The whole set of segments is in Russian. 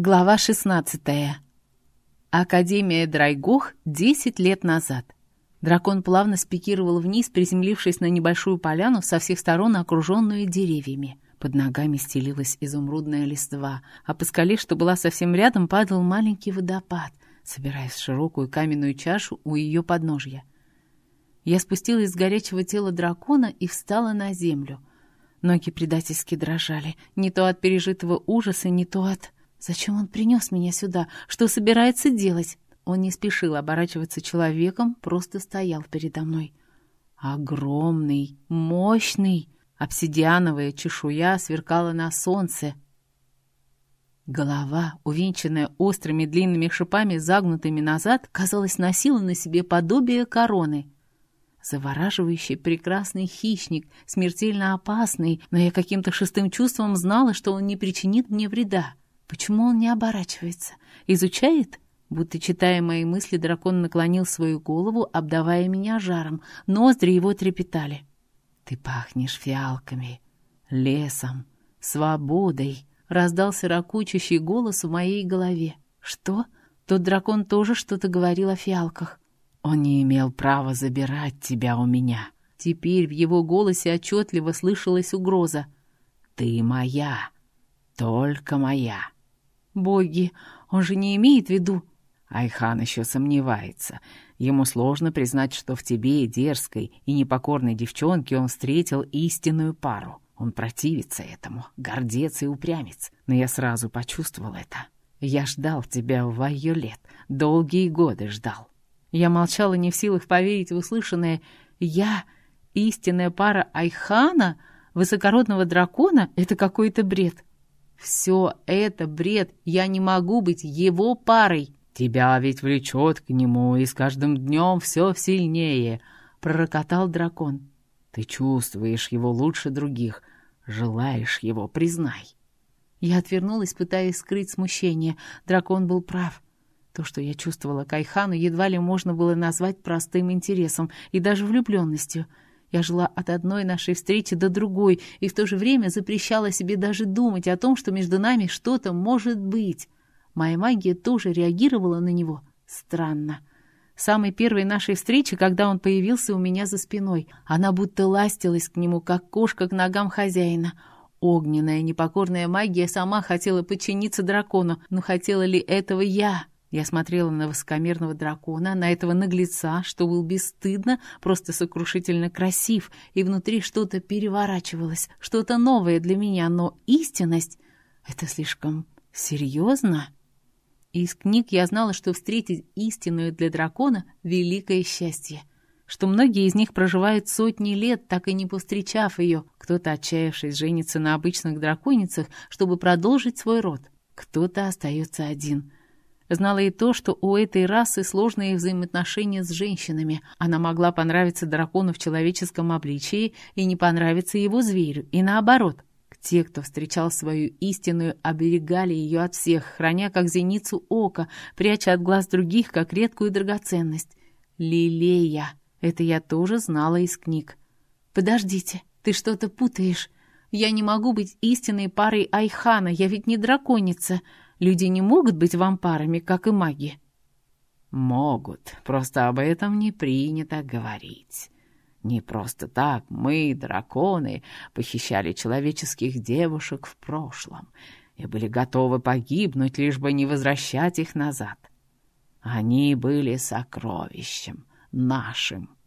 Глава 16. Академия Драйгох 10 лет назад. Дракон плавно спикировал вниз, приземлившись на небольшую поляну со всех сторон, окруженную деревьями. Под ногами стелилась изумрудная листва, а по скале, что была совсем рядом, падал маленький водопад, собираясь в широкую каменную чашу у ее подножья. Я спустилась с горячего тела дракона и встала на землю. Ноги предательски дрожали, не то от пережитого ужаса, не то от... Зачем он принес меня сюда? Что собирается делать? Он не спешил оборачиваться человеком, просто стоял передо мной. Огромный, мощный, обсидиановая чешуя сверкала на солнце. Голова, увенчанная острыми длинными шипами, загнутыми назад, казалось, носила на себе подобие короны. Завораживающий прекрасный хищник, смертельно опасный, но я каким-то шестым чувством знала, что он не причинит мне вреда. Почему он не оборачивается? Изучает? Будто читая мои мысли, дракон наклонил свою голову, обдавая меня жаром. Ноздри его трепетали. «Ты пахнешь фиалками, лесом, свободой», — раздался ракучащий голос в моей голове. «Что? Тот дракон тоже что-то говорил о фиалках». «Он не имел права забирать тебя у меня». Теперь в его голосе отчетливо слышалась угроза. «Ты моя, только моя». Боги, он же не имеет в виду... Айхан еще сомневается. Ему сложно признать, что в тебе, дерзкой и непокорной девчонке, он встретил истинную пару. Он противится этому, гордец и упрямец. Но я сразу почувствовал это. Я ждал тебя в лет, долгие годы ждал. Я молчала, не в силах поверить в услышанное. Я, истинная пара Айхана, высокородного дракона, это какой-то бред. Все это бред, я не могу быть его парой. Тебя ведь влечет к нему, и с каждым днем все сильнее, пророкотал дракон. Ты чувствуешь его лучше других, желаешь его, признай. Я отвернулась, пытаясь скрыть смущение. Дракон был прав. То, что я чувствовала к Айхану, едва ли можно было назвать простым интересом и даже влюбленностью — я жила от одной нашей встречи до другой и в то же время запрещала себе даже думать о том, что между нами что-то может быть. Моя магия тоже реагировала на него. Странно. Самой первой нашей встречи, когда он появился у меня за спиной, она будто ластилась к нему, как кошка к ногам хозяина. Огненная, непокорная магия сама хотела подчиниться дракону, но хотела ли этого я? Я смотрела на высокомерного дракона, на этого наглеца, что был бесстыдно, просто сокрушительно красив, и внутри что-то переворачивалось, что-то новое для меня, но истинность — это слишком серьезно. Из книг я знала, что встретить истинную для дракона — великое счастье, что многие из них проживают сотни лет, так и не повстречав ее, кто-то, отчаявшись, женится на обычных драконицах, чтобы продолжить свой род, кто-то остается один — Знала и то, что у этой расы сложные взаимоотношения с женщинами. Она могла понравиться дракону в человеческом обличии и не понравиться его зверю, и наоборот. Те, кто встречал свою истинную, оберегали ее от всех, храня как зеницу ока, пряча от глаз других, как редкую драгоценность. Лилея. Это я тоже знала из книг. «Подождите, ты что-то путаешь. Я не могу быть истинной парой Айхана, я ведь не драконица. Люди не могут быть вампарами, как и маги?» «Могут, просто об этом не принято говорить. Не просто так мы, драконы, похищали человеческих девушек в прошлом и были готовы погибнуть, лишь бы не возвращать их назад. Они были сокровищем нашим».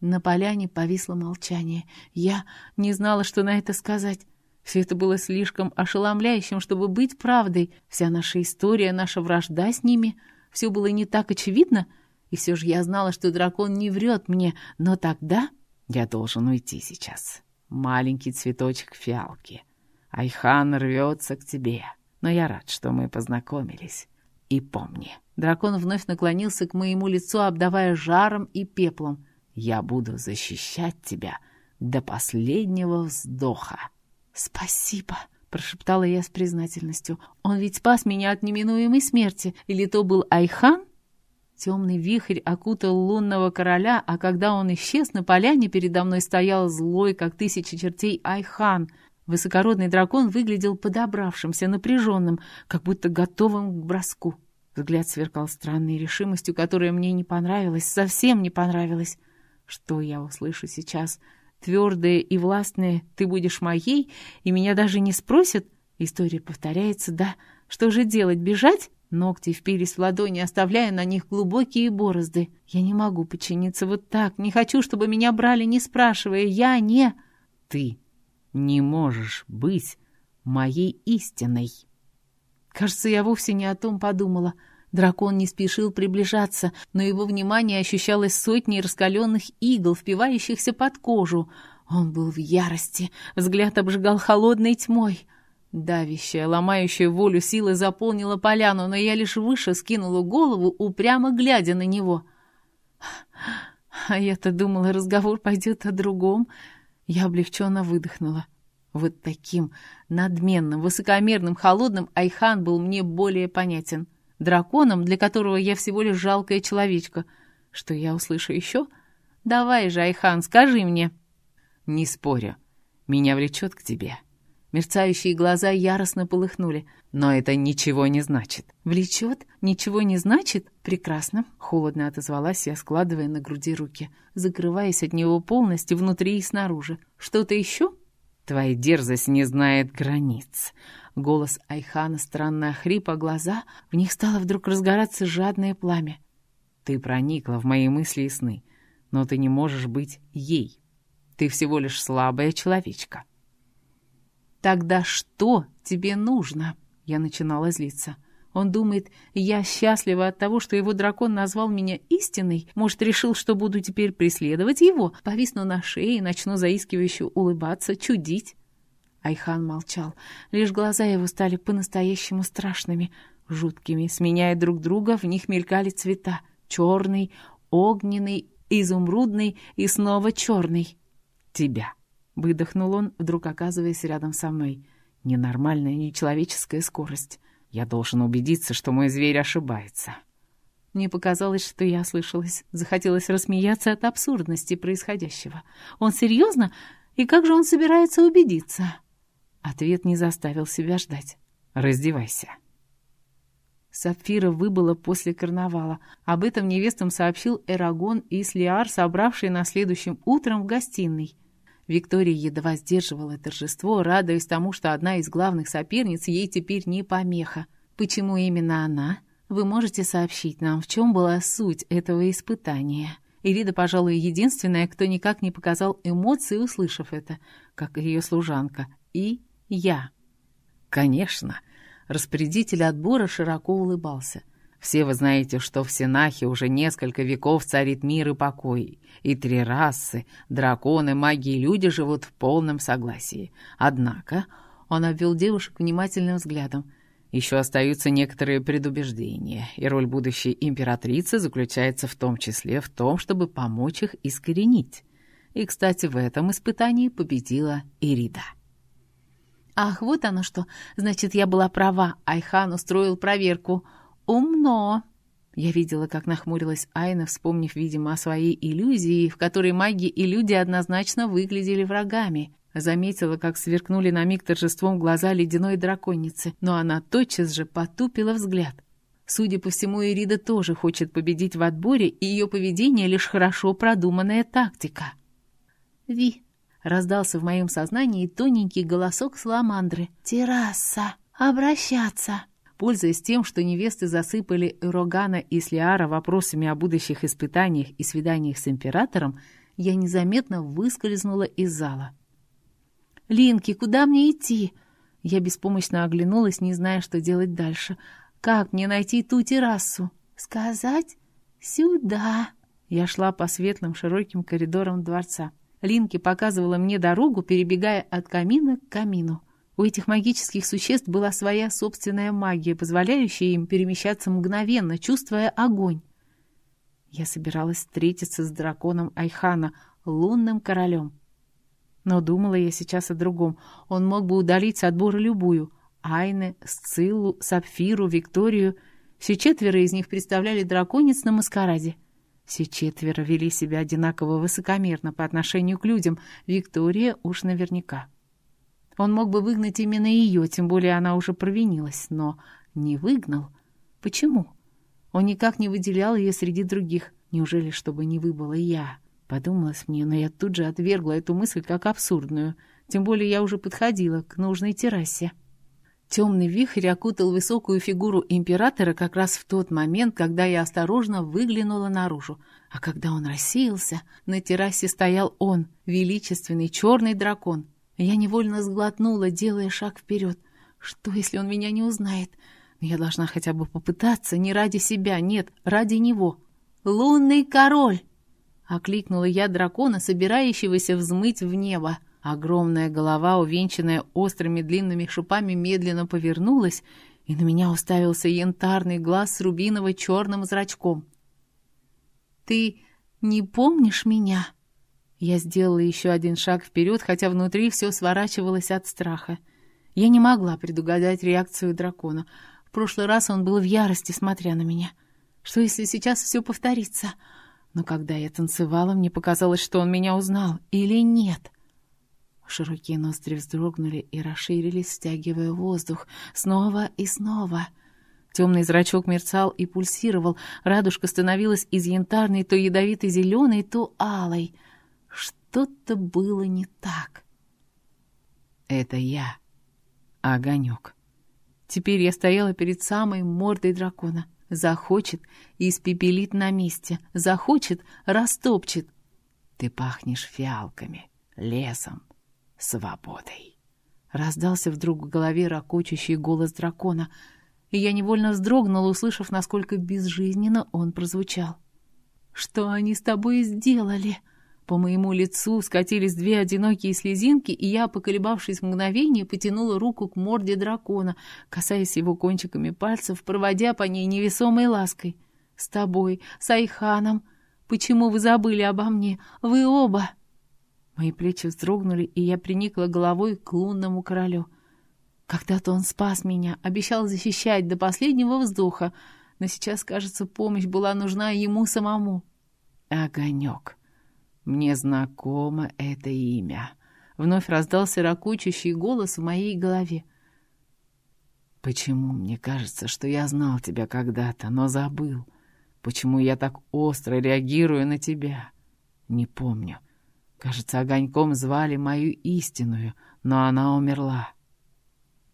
На поляне повисло молчание. Я не знала, что на это сказать. Все это было слишком ошеломляющим, чтобы быть правдой. Вся наша история, наша вражда с ними. Все было не так очевидно. И все же я знала, что дракон не врет мне. Но тогда я должен уйти сейчас. Маленький цветочек фиалки. Айхан рвется к тебе. Но я рад, что мы познакомились. И помни. Дракон вновь наклонился к моему лицу, обдавая жаром и пеплом. Я буду защищать тебя до последнего вздоха. «Спасибо», — прошептала я с признательностью. «Он ведь спас меня от неминуемой смерти. Или то был Айхан?» Темный вихрь окутал лунного короля, а когда он исчез, на поляне передо мной стоял злой, как тысяча чертей, Айхан. Высокородный дракон выглядел подобравшимся, напряженным, как будто готовым к броску. Взгляд сверкал странной решимостью, которая мне не понравилась, совсем не понравилась. Что я услышу сейчас? Твердое и властное «ты будешь моей», и меня даже не спросят? История повторяется, да? Что же делать, бежать? Ногти впились в ладони, оставляя на них глубокие борозды. Я не могу подчиниться вот так, не хочу, чтобы меня брали, не спрашивая. Я не... Ты не можешь быть моей истиной. Кажется, я вовсе не о том подумала. Дракон не спешил приближаться, но его внимание ощущалось сотней раскаленных игл, впивающихся под кожу. Он был в ярости, взгляд обжигал холодной тьмой. Давящая, ломающая волю силы заполнила поляну, но я лишь выше скинула голову, упрямо глядя на него. А я-то думала, разговор пойдет о другом. Я облегченно выдохнула. Вот таким надменным, высокомерным, холодным Айхан был мне более понятен. Драконом, для которого я всего лишь жалкая человечка. Что я услышу еще? Давай же, Айхан, скажи мне. Не спорю. Меня влечет к тебе. Мерцающие глаза яростно полыхнули. «Но это ничего не значит». «Влечет? Ничего не значит? Прекрасно!» Холодно отозвалась я, складывая на груди руки, закрываясь от него полностью внутри и снаружи. «Что-то еще?» «Твоя дерзость не знает границ». Голос Айхана странно охрип, а глаза, в них стало вдруг разгораться жадное пламя. «Ты проникла в мои мысли и сны, но ты не можешь быть ей. Ты всего лишь слабая человечка». «Тогда что тебе нужно?» Я начинала злиться. Он думает, я счастлива от того, что его дракон назвал меня истинной. Может, решил, что буду теперь преследовать его, повисну на шее и начну заискивающе улыбаться, чудить. Айхан молчал. Лишь глаза его стали по-настоящему страшными, жуткими. Сменяя друг друга, в них мелькали цвета. Черный, огненный, изумрудный и снова черный. Тебя. Выдохнул он, вдруг оказываясь рядом со мной. Ненормальная, нечеловеческая скорость. Я должен убедиться, что мой зверь ошибается. Мне показалось, что я ослышалась. Захотелось рассмеяться от абсурдности происходящего. Он серьезно? И как же он собирается убедиться? Ответ не заставил себя ждать. «Раздевайся». Сапфира выбыла после карнавала. Об этом невестам сообщил Эрагон и Слиар, собравшие на следующем утром в гостиной. Виктория едва сдерживала торжество, радуясь тому, что одна из главных соперниц ей теперь не помеха. Почему именно она? Вы можете сообщить нам, в чем была суть этого испытания? Ирида, пожалуй, единственная, кто никак не показал эмоций, услышав это, как ее служанка. И я. Конечно. Распорядитель отбора широко улыбался. Все вы знаете, что в Сенахе уже несколько веков царит мир и покой, и три расы — драконы, маги и люди — живут в полном согласии. Однако он обвел девушек внимательным взглядом. Еще остаются некоторые предубеждения, и роль будущей императрицы заключается в том числе в том, чтобы помочь их искоренить. И, кстати, в этом испытании победила Ирида. «Ах, вот оно что! Значит, я была права. Айхан устроил проверку. «Умно!» Я видела, как нахмурилась Айна, вспомнив, видимо, о своей иллюзии, в которой маги и люди однозначно выглядели врагами. Заметила, как сверкнули на миг торжеством глаза ледяной драконицы, но она тотчас же потупила взгляд. Судя по всему, Ирида тоже хочет победить в отборе, и ее поведение лишь хорошо продуманная тактика. «Ви!» — раздался в моем сознании тоненький голосок Саламандры. «Терраса! Обращаться!» Пользуясь тем, что невесты засыпали Рогана и Слиара вопросами о будущих испытаниях и свиданиях с императором, я незаметно выскользнула из зала. «Линки, куда мне идти?» Я беспомощно оглянулась, не зная, что делать дальше. «Как мне найти ту террасу?» «Сказать? Сюда!» Я шла по светлым широким коридорам дворца. Линки показывала мне дорогу, перебегая от камина к камину. У этих магических существ была своя собственная магия, позволяющая им перемещаться мгновенно, чувствуя огонь. Я собиралась встретиться с драконом Айхана, лунным королем. Но думала я сейчас о другом. Он мог бы удалить с отбора любую. Айне, Сциллу, Сапфиру, Викторию. Все четверо из них представляли драконец на маскараде. Все четверо вели себя одинаково высокомерно по отношению к людям. Виктория уж наверняка. Он мог бы выгнать именно ее, тем более она уже провинилась, но не выгнал. Почему? Он никак не выделял ее среди других. Неужели, чтобы не выбыла я? Подумалось мне, но я тут же отвергла эту мысль как абсурдную. Тем более я уже подходила к нужной террасе. Темный вихрь окутал высокую фигуру императора как раз в тот момент, когда я осторожно выглянула наружу. А когда он рассеялся, на террасе стоял он, величественный черный дракон. Я невольно сглотнула, делая шаг вперед. Что, если он меня не узнает? Но я должна хотя бы попытаться, не ради себя, нет, ради него. «Лунный король!» — окликнула я дракона, собирающегося взмыть в небо. Огромная голова, увенчанная острыми длинными шипами, медленно повернулась, и на меня уставился янтарный глаз с рубиново-черным зрачком. «Ты не помнишь меня?» Я сделала еще один шаг вперед, хотя внутри все сворачивалось от страха. Я не могла предугадать реакцию дракона. В прошлый раз он был в ярости, смотря на меня. Что, если сейчас все повторится? Но когда я танцевала, мне показалось, что он меня узнал. Или нет?» Широкие ноздри вздрогнули и расширились, стягивая воздух. Снова и снова. Темный зрачок мерцал и пульсировал. Радужка становилась из янтарной, то ядовитой зеленой, то алой. Что-то было не так. Это я, огонек. Теперь я стояла перед самой мордой дракона. Захочет — испепелит на месте. Захочет — растопчет. Ты пахнешь фиалками, лесом, свободой. Раздался вдруг в голове ракочущий голос дракона, и я невольно вздрогнула, услышав, насколько безжизненно он прозвучал. «Что они с тобой сделали?» По моему лицу скатились две одинокие слезинки, и я, поколебавшись мгновение, потянула руку к морде дракона, касаясь его кончиками пальцев, проводя по ней невесомой лаской. «С тобой, с Айханом. Почему вы забыли обо мне? Вы оба!» Мои плечи вздрогнули, и я приникла головой к лунному королю. Когда-то он спас меня, обещал защищать до последнего вздоха, но сейчас, кажется, помощь была нужна ему самому. Огонек. Мне знакомо это имя. Вновь раздался ракучащий голос в моей голове. Почему мне кажется, что я знал тебя когда-то, но забыл? Почему я так остро реагирую на тебя? Не помню. Кажется, огоньком звали мою истинную, но она умерла.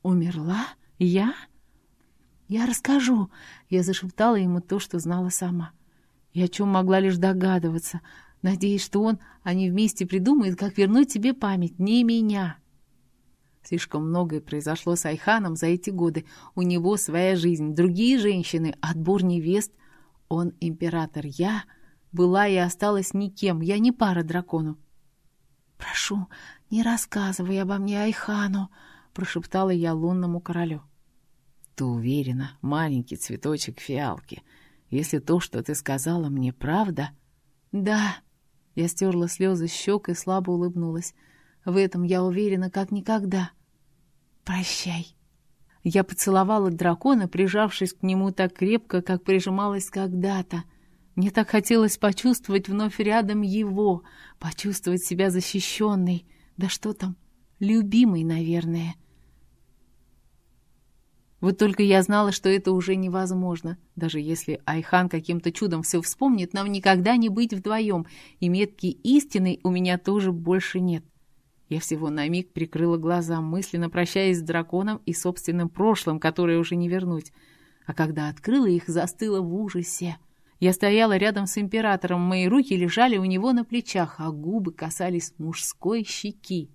«Умерла? Я?» «Я расскажу», — я зашептала ему то, что знала сама. И о чем могла лишь догадываться, надеясь, что он, они вместе придумают, как вернуть тебе память, не меня. Слишком многое произошло с Айханом за эти годы. У него своя жизнь, другие женщины, отбор невест. Он император, я была и осталась никем, я не пара дракону. «Прошу, не рассказывай обо мне Айхану», — прошептала я лунному королю. «Ты уверена, маленький цветочек фиалки, если то, что ты сказала мне, правда?» «Да». Я стерла слезы щек и слабо улыбнулась. «В этом я уверена, как никогда. Прощай». Я поцеловала дракона, прижавшись к нему так крепко, как прижималась когда-то. Мне так хотелось почувствовать вновь рядом его, почувствовать себя защищенной. Да что там, любимой, наверное. Вот только я знала, что это уже невозможно. Даже если Айхан каким-то чудом все вспомнит, нам никогда не быть вдвоем, и метки истины у меня тоже больше нет. Я всего на миг прикрыла глаза, мысленно прощаясь с драконом и собственным прошлым, которое уже не вернуть. А когда открыла их, застыла в ужасе. Я стояла рядом с императором, мои руки лежали у него на плечах, а губы касались мужской щеки.